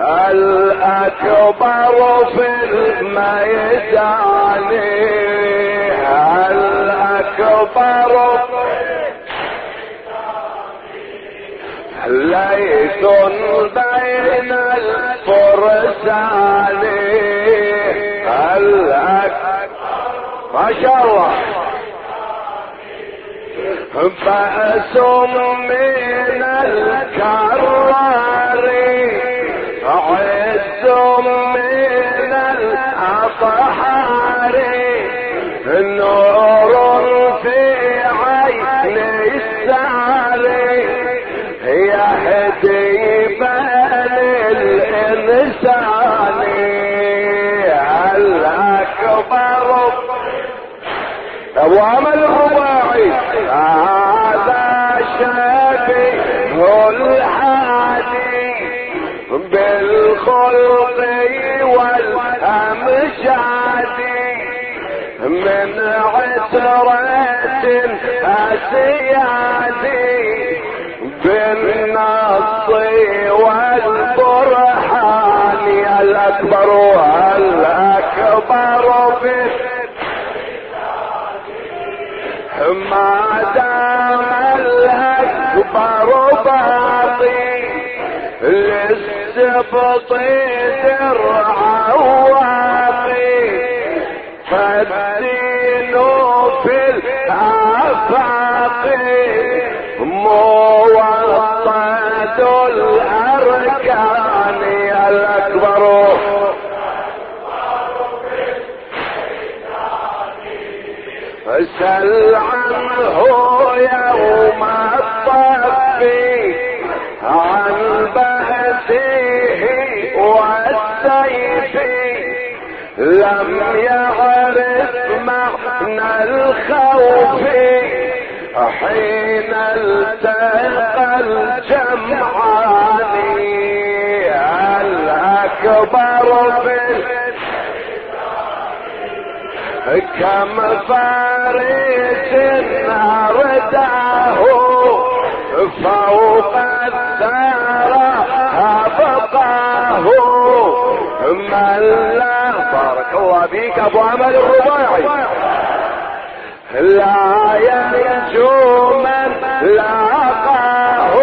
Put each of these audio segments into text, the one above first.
الأكبر في الميدان؟ الأكبر ليس بين الفرسان؟ الأكبر ما شاء الله. بأس من الكرار عز من الأطهار نور في عين الساري يهدي بل الإنسان. الأكبر. أبو عمل من عسرة أسيادي بالنص والبرهان الأكبر الأكبر بالنص. ما دام الأكبر باقي للسبط درع الأركان الأكبر. سل عنه يوم الطف عن بأسه والسيف. لم يعرف معنى الخوف. حين التقى الجمعان الأكبر في كم فارس أرداه فوق الثرى أبقاه. من لا بارك الله بيك أبو عمل الرباعي. لا ينجو من لاقاه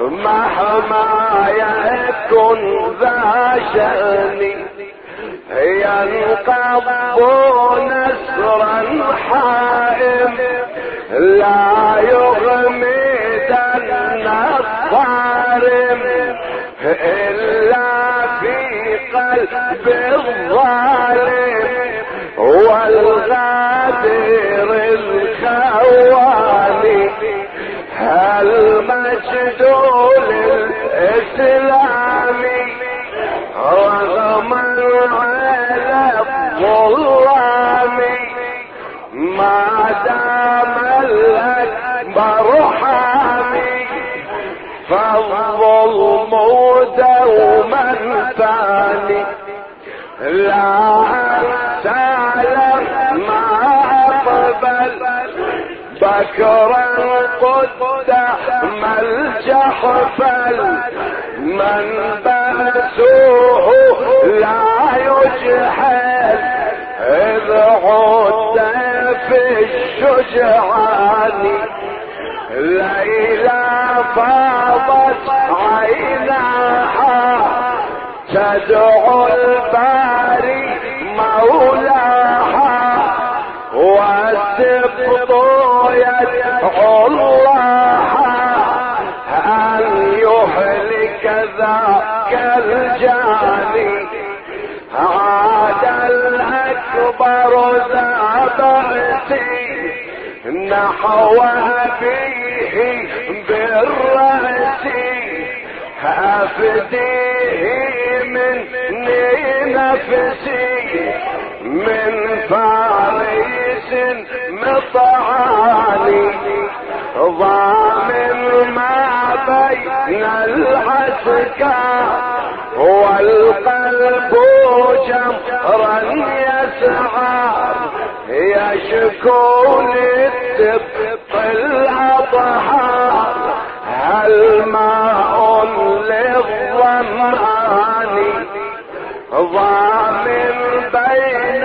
مهما يكن ذا شأن. ينقض نسرا حائم. لا يغمدن فالظلم دوما ثاني لا بكرا قدام الجحفل من بأسوه لا يجحد إذ عد في الشجعان. ليلى فاضت عيناها تدعو الباري مولاها. والسبط الله أن يهلك ذاك الجاني عاد الأكبر ذا بأسي نحو أبيه بالرأس أفديه مني نفسي من فارس مطعاني ضامن ما بين العسكر والقلب جمرا يسعى. يشكو للدب الأضحى. هل ماء للظمأ ضامن بين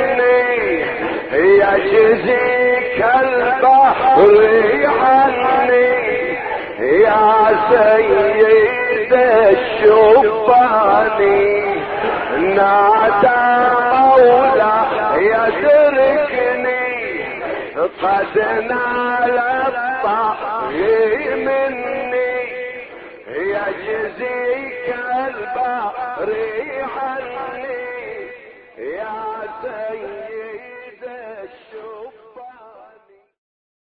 يجزيك البحر عني يا سيد الشبان نادى مولا يتركني قد نال الطهر مني. يجزيك البحر عني يا سيد